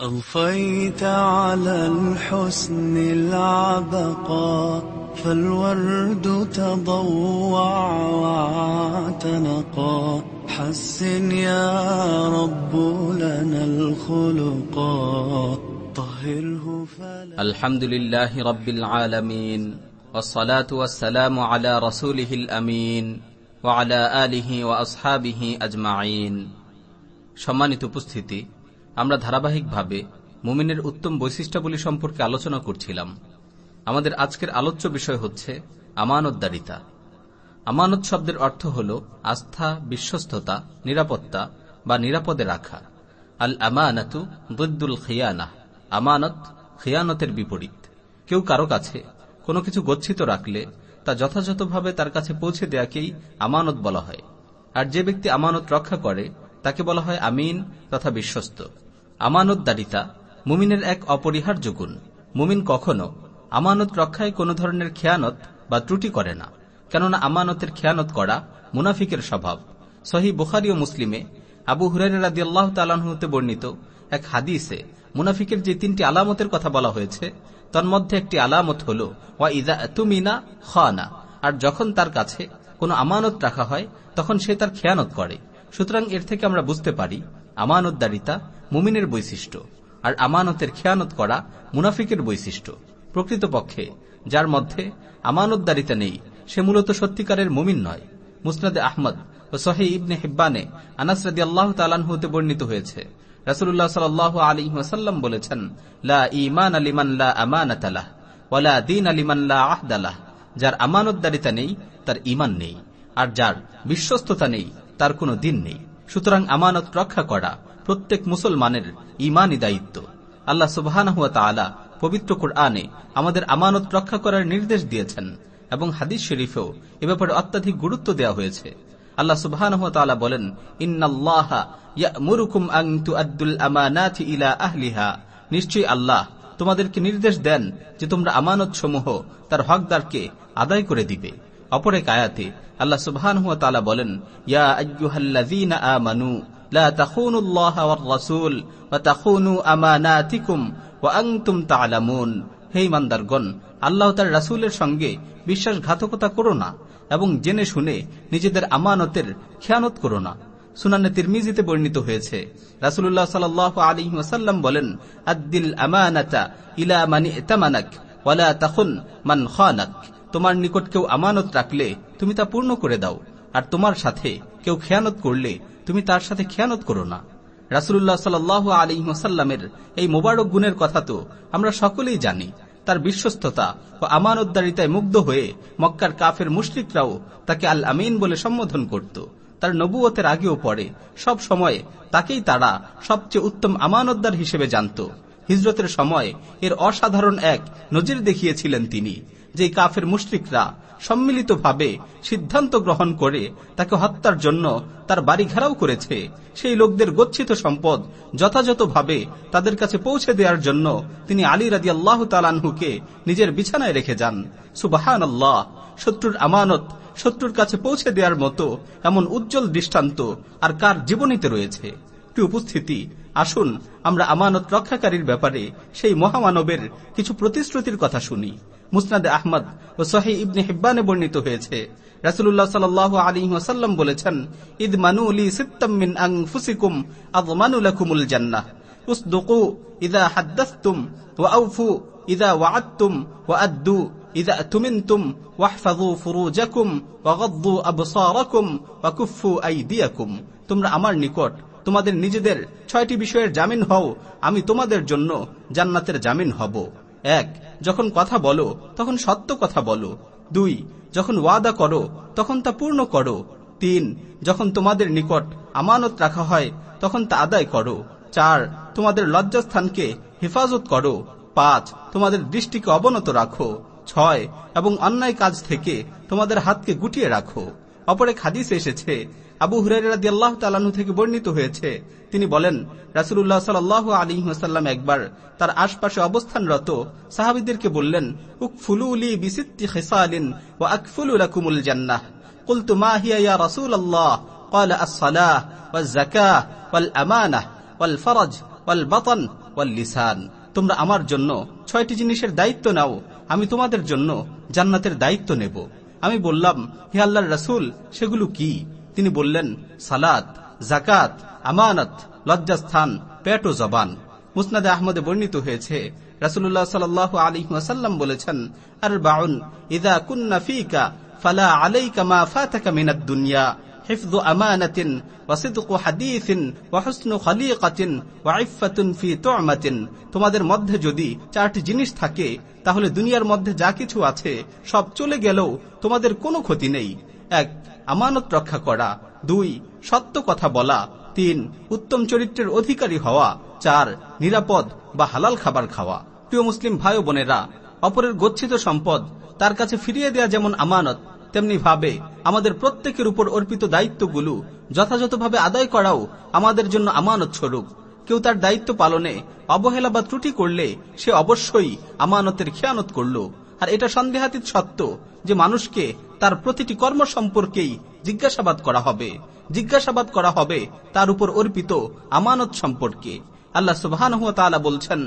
أضفيت على الحسن العبقى فالورد تضوع واعتنقا حسن يا رب لنا الخلقا طهره فلا الحمد لله رب العالمين والصلاة والسلام على رسوله الأمين وعلى آله وأصحابه أجمعين সম্মানিত উপস্থিতি আমরা ধারাবাহিকভাবে মুমিনের উত্তম বৈশিষ্ট্যাবলী সম্পর্কে আলোচনা করছিলাম। আমাদের আজকের আলোচ্য বিষয় হচ্ছে আমানতদারিতা। আমানত শব্দের অর্থ হল আস্থা, বিশ্বস্ততা, নিরাপত্তা বা নিরাপদে রাখা। আল আমানাতু দুদ্দুল খিয়ানা। আমানত খিয়ানতের বিপরীত। কেউ কারও কাছে কোনো কিছু গচ্ছিত রাখলে তা যথাযথভাবে তার কাছে পৌঁছে দেয়াকেই আমানত বলা হয়। আর যে ব্যক্তি আমানত রক্ষা করে তাকে বলা হয় আমিন তথা বিশ্বস্ত। আমানতদারিতা মুমিনের এক অপরিহার্য গুণ। মুমিন কখনো আমানত রক্ষায় কোনো ধরনের খেয়ানত বা ত্রুটি করে না, কেননা আমানতের খেয়ানত করা মুনাফিকের স্বভাব। সহি বুখারি ও মুসলিমে আবু হুরারি আল্লাহ তালাহতে বর্ণিত এক হাদিসে মুনাফিকের যে তিনটি আলামতের কথা বলা হয়েছে, তন্মধ্যে একটি আলামত হল, ওয়া ইদা তুমিনা খানা আর যখন তার কাছে কোনো আমানত রাখা হয়, তখন সে তার খেয়ানত করে। সুতরাং এর থেকে আমরা বুঝতে পারি, আমানতদারিতা মুমিনের বৈশিষ্ট্য, আর আমানতের খেয়ানত করা মুনাফিকের বৈশিষ্ট্য। প্রকৃতপক্ষে, যার মধ্যে আমানতদারিতা নেই, সে মূলত সত্যিকারের মুমিন নয়। মুসনাদে আহমদ ও সহি ইবনে হিব্বানে আনাসরাদি আল্লাহ তালানহুতে বর্ণিত হয়েছে রাসুল্লাহ সাল আলী ওয়াসাল্লাম বলেছেন, লা ইমান আলিমান লা আমানাতালাহ ওয়ালা দিন আলিমান লা আহদালাহ যার আমানতদারিতা নেই, তার ইমান নেই, আর যার বিশ্বস্ততা নেই তার কোনো দিন নেই। সুতরাং আমানত রক্ষা করা প্রত্যেক মুসলমানের ইমানই দায়িত্ব। আল্লাহ সুবাহ পবিত্র কোরআনে আমাদের আমানত রক্ষা করার নির্দেশ দিয়েছেন এবং হাদিস শরীফেও এ ব্যাপারে অত্যাধিক গুরুত্ব দেওয়া হয়েছে। আল্লাহ সুবাহ বলেন নিশ্চয়ই আল্লাহ তোমাদেরকে নির্দেশ দেন যে তোমরা আমানত সমূহ তার হকদারকে আদায় করে দিবে। অপর এক আয়াতে আল্লাহ সুবহান হুয়া তালা বলেন, ইয়া আইয়ুহাল্লাযীনা আমানু, লা তাখুনুল্লাহা ওয়ার রাসূল ওয়া তাখুনু আমানাতিকুম ওয়া আনতুম তা'লামুন। হে ইমানদারগণ, আল্লাহ তার রাসূলের সঙ্গে বিশ্বাসঘাতকতা করো না এবং জেনে শুনে নিজেদের আমানতের খেয়ানত করো না। সুনানে তিরমিজিতে বর্ণিত হয়েছে রাসুল্লাহ সাল আলী ওয়াসাল্লাম বলেন, আদ্দিল আমানাতা ইলা মানি এতামানাক ওয়ালা তাখুন মান খানাক। তোমার নিকট কেউ আমানত রাখলে তুমি তা পূর্ণ করে দাও, আর তোমার সাথে কেউ খেয়ানত করলে তুমি তার সাথে খেয়ানত করো না। রাসুল্লাহ সাল আলী ওসাল্লামের এই মোবারক গুণের কথা তো আমরা সকলেই জানি। তার বিশ্বস্ততা ও আমানতদারিতায় মুগ্ধ হয়ে মক্কার কাফের মুশরিকরাও তাকে আল আমিন বলে সম্বোধন করত। তার নবুয়তের আগেও পরে সব সময় তাকেই তারা সবচেয়ে উত্তম আমানতদার হিসেবে জানত। হিজরতের সময় এর অসাধারণ এক নজির দেখিয়েছিলেন তিনি। যে কাফের মুশরিকরা সম্মিলিতভাবে সিদ্ধান্ত গ্রহণ করে তাকে হত্যার জন্য তার বাড়ি ঘেরাও করেছে, সেই লোকদের গচ্ছিত সম্পদ যথাযথভাবে তাদের কাছে পৌঁছে দেওয়ার জন্য তিনি আলী রাজি আল্লাহ তালানহুকে নিজের বিছানায় রেখে যান। সুবাহান আল্লাহ শত্রুর আমানত শত্রুর কাছে পৌঁছে দেওয়ার মতো এমন উজ্জ্বল দৃষ্টান্ত আর কার জীবনীতে রয়েছে? উপস্থিতি, আসুন আমরা আমানত রক্ষাকারীর ব্যাপারে সেই মহামানবের কিছু প্রতিশ্রুতির কথা শুনি। মুসনাদে আহমদ ও সহি ইবনে হিব্বানে বর্ণিত হয়েছে। রাসুল্লাহ সাল আলী ওয়াসাল্লাম বলেছেন, ইদ মানুলি সিত্তামিন আং ফুসিকুম আদমানুলাকুমুল জান্নাহ। উসদুকু ইদা হাদ্দাসতুম ওয়া আউফু ইদা ওয়াআদতুম ওয়া আদ্দু ওয়াহফাযু ফুরুজাকুম ওয়া গাদ্দু আবসারাকুম ওয়া কুফফু আইদিয়াকুম। তোমরা আমার নিকট, তোমাদের নিজেদের ছয়টি বিষয়ের জামিন হও, আমি তোমাদের জন্য জান্নাতের জামিন হব। এক যখন কথা বলো, তখন সত্য কথা বলো। দুই, যখন ওয়াদা করো, তখন তা পূর্ণ করো। তিন, যখন তোমাদের নিকট আমানত রাখা হয়, তখন তা আদায় করো। চার, তোমাদের লজ্জাস্থানকে হেফাজত করো। পাঁচ, তোমাদের দৃষ্টিকে অবনত রাখো। ছয়, এবং অন্যায় কাজ থেকে তোমাদের হাতকে গুটিয়ে রাখো। অপরে খাদিস এসেছে আবু হুরারি আল্লাহ তালানু থেকে বর্ণিত হয়েছে তিনি বলেন রাসুল্লাহ সাল আলী ওসাল্লাম একবার তার আশপাশে অবস্থানরত সাহাবিদেরকে বললেন উকফুলুলি বিসিত্তি খেসালিন ও আকফুলুলাকুমুল জান্নাহ قلت ما هي يا رسول الله قال الصلاة والزكاة والأمانة والفرج والبطن ওয়াল লিসান তোমরা আমার জন্য ছয়টি জিনিসের দায়িত্ব নাও আমি তোমাদের জন্য জান্নাতের দায়িত্ব নেব আমি বললাম হে আল্লাহর রাসুল সেগুলো কি তিনি বললেন, সালাত জাকাত আমানত, লজ্জাস্থান, পেট ও জবান। মুসনাদে আহমদে বর্ণিত হয়েছে রাসুল্লাহ সাল আলী ওয়াসাল্লাম বলেছেন আর বাউন ইদা কুন্না ফিকা, ফালা আলাইকা মা ফাতাকা মিনাদ দুনিয়া হিফদু আমানাতিন ওয়াসিদকু হাদিসিন ওয়াহসনু খালিকাতিন ওয়াইফাতুন ফি তুমাতিন। তোমাদের মধ্যে যদি চারটি জিনিস থাকে, তাহলে দুনিয়ার মধ্যে যা কিছু আছে, সব চলে গেলেও তোমাদের কোনো ক্ষতি নেই। এক আমানত রক্ষা করা। দুই, সত্য কথা বলা। তিন, উত্তম চরিত্রের অধিকারী হওয়া। চার, নিরাপদ বা হালাল খাবার খাওয়া। প্রিয় মুসলিম ভাই বোনেরা, অপরের গচ্ছিত সম্পদ তার কাছে ফিরিয়ে দেয়া যেমন আমানত, তেমনি ভাবে আমাদের প্রত্যেকের উপর অর্পিত দায়িত্বগুলো যথাযথভাবে আদায় করাও আমাদের জন্য আমানত স্বরূপ। কেউ তার দায়িত্ব পালনে অবহেলা বা ত্রুটি করলে সে অবশ্যই আমানতের খেয়ানত করল। আর এটা সন্দেহাতীত সত্য যে মানুষকে তার প্রতিটি কর্ম সম্পর্কেই জিজ্ঞাসাবাদ করা হবে। জিজ্ঞাসাবাদ করা হবে তার উপর অর্পিত আমানত সম্পর্কে। আল্লাহ সুবহান বলছেন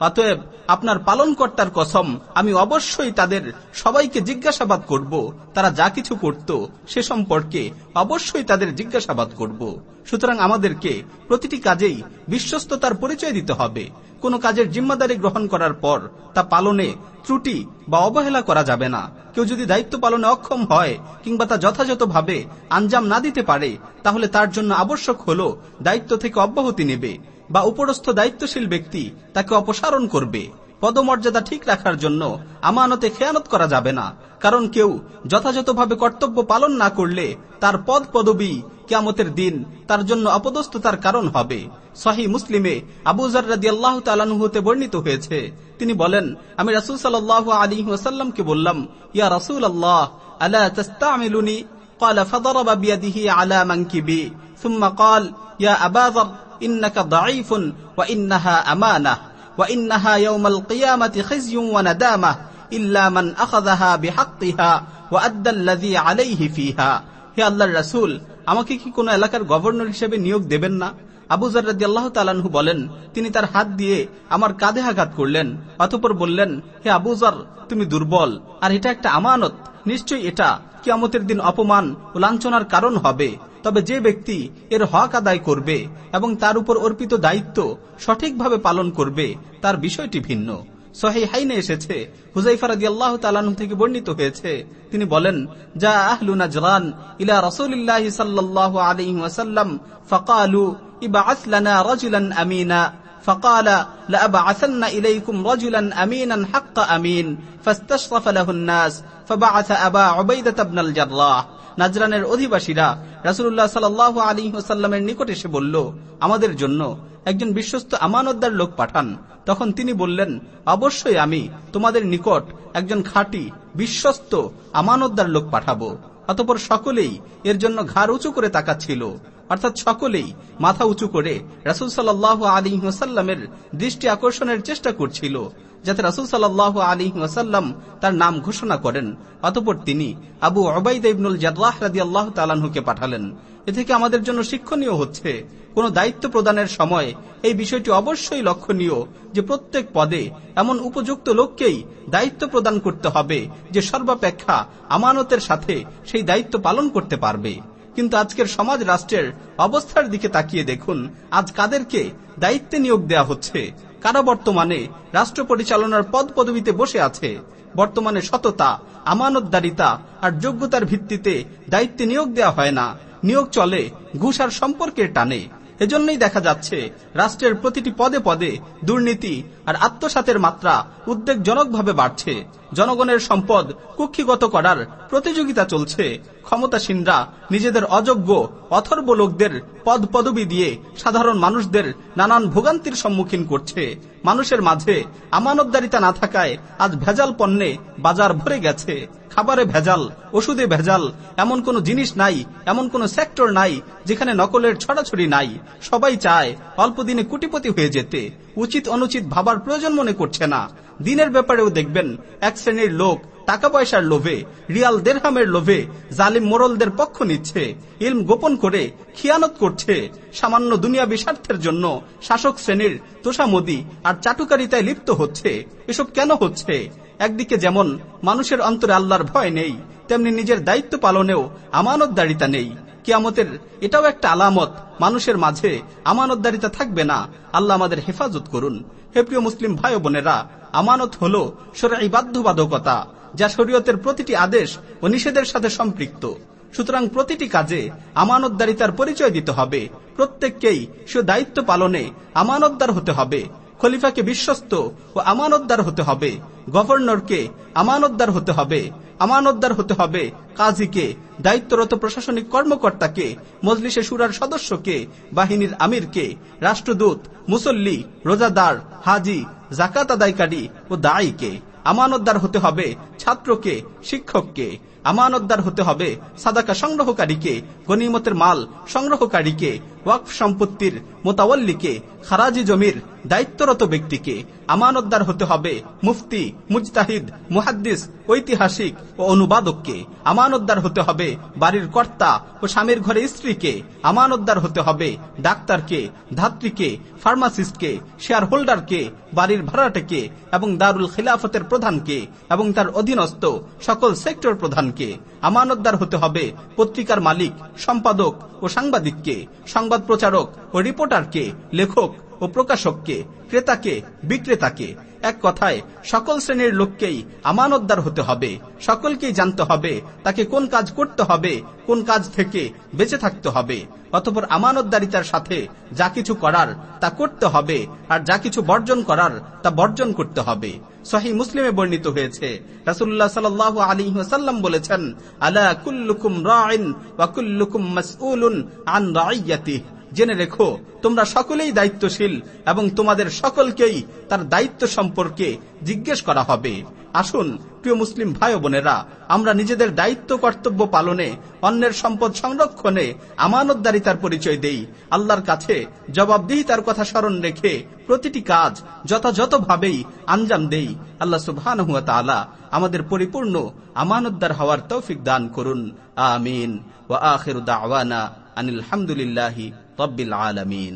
অতএব আপনার পালনকর্তার কসম, আমি অবশ্যই তাদের সবাইকে জিজ্ঞাসাবাদ করব, তারা যা কিছু করত সে সম্পর্কে অবশ্যই তাদের জিজ্ঞাসাবাদ করব। সুতরাং আমাদেরকে প্রতিটি কাজেই বিশ্বস্ততার পরিচয় দিতে হবে। কোন কাজের জিম্মাদারি গ্রহণ করার পর তা পালনে ত্রুটি বা অবহেলা করা যাবে না। কেউ যদি দায়িত্ব পালনে অক্ষম হয় কিংবা তা যথাযথভাবে আঞ্জাম না দিতে পারে, তাহলে তার জন্য আবশ্যক হল দায়িত্ব থেকে অব্যাহতি নেবে। বা উপরস্থ দায়িত্বশীল ব্যক্তি তাকে অপসারণ করবে পদমর্যাদা ঠিক রাখার জন্য আমানতে খেয়ানত করা যাবে না কারণ কেউ যথাযথভাবে কর্তব্য পালন না করলে তার পদ পদবী কেয়ামতের দিন তার জন্য অপদস্থতার কারণ হবে সহি মুসলিমে আবুজার রাজি আল্লাহ হতে বর্ণিত হয়েছে তিনি বলেন আমি রাসুল সাল্লাহ আলী ওসাল্লামকে বললাম ইয়া রাসুল আল্লাহ আলা তাস্তামিলুনি قال فضرب بيده على منكبي ثم قال يا أبا ذر ইন্নাকা দাঈফুন ওয়া ইন্নাহা আমানা ওয়া ইন্নাহা ইয়াউমাল কিয়ামাতি খিজয়ুন ওয়া নাদামা ইল্লা মান আখাযাহা বিহাক্কিহা ওয়া আদ্দা আল্লাযী আলাইহি ফিহা। হে আল্লাহর রাসূল, আমাকে কি কোনো এলাকার গভর্নর হিসেবে নিয়োগ দেবেন না? আবু জার্রাদি আল্লাহ তাআলাহু বলেন, তিনি তার হাত দিয়ে আমার কাঁধে আঘাত করলেন। অতপর বললেন, হে আবু জার তুমি দুর্বল, আর এটা একটা আমানত। নিশ্চয়ই এটা কিয়ামতের দিন অপমান ও লাঞ্ছনার কারণ হবে তবে যে ব্যক্তি এর হক আদায় করবে এবং তার উপর অর্পিত দায়িত্ব সঠিকভাবে পালন করবে তার বিষয়টি ভিন্ন সহি হাইনে এসেছে হুজাইফারাদি আল্লাহ তালানু থেকে বর্ণিত হয়েছে তিনি বলেন যা আহলু নাজরান ইলা রসুলিল্লাহ সাল্লাহ আলাইহি ওয়াসাল্লাম ফাকালু ইবাআস লানা রাজুলান আমিনা فقال لأبعثن إليكم رجلا أمينا حق أمين فاستشرف له الناس আবা অবৈদাল জাল্লাহ নাজরানের অধিবাসীরা রাসুল্লাহ সাল্লাহ আলী হোসাল্লামের নিকট এসে বলল, আমাদের জন্য একজন বিশ্বস্ত আমানতদার লোক পাঠান। তখন তিনি বললেন, অবশ্যই আমি তোমাদের নিকট একজন খাঁটি, বিশ্বস্ত আমানতদার লোক পাঠাবো। অতপর সকলেই এর জন্য ঘাড় উঁচু করে তাকাচ্ছিল। অর্থাৎ সকলেই মাথা উঁচু করে রাসুল সাল্লাহ আলী হোসাল্লামের দৃষ্টি আকর্ষণের চেষ্টা করছিল। যাতে রাসুল সাল্লাহ আলী ওয়াসাল্লাম তার নাম ঘোষণা করেন। অতপর তিনি আবু অবাইদ ইবনুল জাদলাহ রাদি আল্লাহ তালাহুকে পাঠালেন। এ থেকে আমাদের জন্য শিক্ষণীয় হচ্ছে, কোন দায়িত্ব প্রদানের সময় এই বিষয়টি অবশ্যই লক্ষণীয় যে প্রত্যেক পদে এমন উপযুক্ত লোককেই দায়িত্ব প্রদান করতে হবে যে সর্বাপেক্ষা আমানতের সাথে সেই দায়িত্ব পালন করতে পারবে। কিন্তু আজকের সমাজ রাষ্ট্রের অবস্থার দিকে তাকিয়ে দেখুন, আজ কাদেরকে দায়িত্বে নিয়োগ দেয়া হচ্ছে? কারা বর্তমানে রাষ্ট্র পরিচালনার পদ পদবিতে বসে আছে? বর্তমানে সততা, আমানতদারিতা আর যোগ্যতার ভিত্তিতে দায়িত্বে নিয়োগ দেওয়া হয় না। নিয়োগ চলে ঘুষার সম্পর্কের টানে। এজন্যই দেখা যাচ্ছে, রাষ্ট্রের প্রতিটি পদে পদে দুর্নীতি আর আত্মসাতের মাত্রা উদ্বেগজনকভাবে বাড়ছে। জনগণের সম্পদ কুক্ষিগত করার প্রতিযোগিতা চলছে। ক্ষমতাসীনরা নিজেদের অযোগ্য, অথর্ব লোকদের পদ পদবি দিয়ে সাধারণ মানুষদের নানান ভোগান্তির সম্মুখীন করছে। মানুষের মাঝে আমানতদারিতা না থাকায় আজ ভেজাল পণ্যে বাজার ভরে গেছে। খাবারে ভেজাল, ওষুধে ভেজাল, এমন কোন জিনিস নাই, এমন কোন সেক্টর নাই, যেখানে নকলের ছড়াছড়ি নাই। সবাই চায় অল্প দিনে কুটিপতি হয়ে যেতে। উচিত অনুচিত ভাবার প্রয়োজন মনে করছে না। দিনের ব্যাপারেও দেখবেন, এক শ্রেণির লোক টাকা পয়সার লোভে, রিয়াল দেড়হামের লোভে জালিম মোরলদের পক্ষ নিচ্ছে, ইলম গোপন করে খিয়ানত করছে সামান্য দুনিয়া বিস্বার্থের জন্য শাসক শ্রেণির তোষামদি আর চাটুকারিতায় লিপ্ত হচ্ছে। এসব কেন হচ্ছে? একদিকে যেমন মানুষের অন্তরে আল্লাহর ভয় নেই, তেমনি নিজের দায়িত্ব পালনেও আমানতদারিতা নেই। কিয়ামতের এটাও একটা আলামত, মানুষের মাঝে আমানতদারিতা থাকবে না। আল্লাহ আমাদের হেফাজত করুন। হে প্রিয় মুসলিম ভাই বোনেরা, আমানত হল সরাই বাধ্যবাধকতা। যা শরীয়তের প্রতিটি আদেশ ও নিষেধের সাথে সম্পৃক্ত। সুতরাং প্রতিটি কাজে আমানতদারিতার পরিচয় দিতে হবে। প্রত্যেককেই সে দায়িত্ব পালনে আমানতদার হতে হবে। খলিফাকে বিশ্বস্ত ও আমানতদার হতে হবে। গভর্নরকে আমানতদার হতে হবে। আমানতদার হতে হবে কাজীকে, দায়িত্বরত প্রশাসনিক কর্মকর্তাকে, মজলিসে সুরার সদস্যকে, বাহিনীর আমিরকে, রাষ্ট্রদূত, মুসল্লি, রোজাদার, হাজি জাকাত আদায়কারী ও দায়ীকে আমানতদার হতে হবে ছাত্রকে শিক্ষককে। আমানতদার হতে হবে সাদাকা সংগ্রহকারীকে গনিমতের মাল সংগ্রহকারীকে ওয়াকফ সম্পত্তির মোতাবল্লিকে খারাজি জমির দায়িত্বরত ব্যক্তিকে আমানতদার হতে হবে। মুফতি, মুজতাহিদ, মুহাদ্দিস, ঐতিহাসিক ও অনুবাদককে আমানতদার হতে হবে। বাড়ির কর্তা ও স্বামীর ঘরে স্ত্রীকে আমানতদার হতে হবে। ডাক্তারকে, ধাত্রীকে, ফার্মাসিস্টকে শেয়ার হোল্ডারকে বাড়ির ভাড়াটেকে এবং দারুল খিলাফতের প্রধানকে এবং তার অধীনস্থ সকল সেক্টর প্রধানকে আমানতদার হতে হবে। পত্রিকার মালিক, সম্পাদক ও সাংবাদিককে সংবাদ প্রচারক ও রিপোর্টারকে লেখক ও প্রকাশককে, ক্রেতাকে, বিক্রেতাকে। এক কথায়, সকল শ্রেণির লোককেই আমানতদার হতে হবে। সকলকেই জানতে হবে তাকে কোন কাজ করতে হবে, কোন কাজ থেকে বেঁচে থাকতে হবে। অতপর আমানতদারিতার সাথে যা কিছু করার তা করতে হবে, আর যা কিছু বর্জন করার তা বর্জন করতে হবে। সহি মুসলিমে বর্ণিত হয়েছে রাসুল্লাহ সাল আলী সাল্লাম বলেছেন, আলা কুল্লুকুম রাইন ওয়া কুল্লুকুম মাসউলুন আন রাইয়াতিহ। জেনে রেখো, তোমরা সকলেই দায়িত্বশীল এবং তোমাদের সকলকেই তার দায়িত্ব সম্পর্কে জিজ্ঞেস করা হবে। আসুন, প্রিয় মুসলিম ভাই বোনেরা, আমরা নিজেদের দায়িত্ব কর্তব্য পালনে অন্যের সম্পদ সংরক্ষণে আমানতদারিতার পরিচয় দেই। আল্লাহর কাছে জবাবদিহিতার কথা স্মরণ রেখে প্রতিটি কাজ যথাযথভাবেই আঞ্জাম দেই। আল্লাহ সুবহান আমাদের পরিপূর্ণ আমানতদার হওয়ার তৌফিক দান করুন। আমিন। ও আখির দাওয়ানা আনিল রব্বিল আলমিন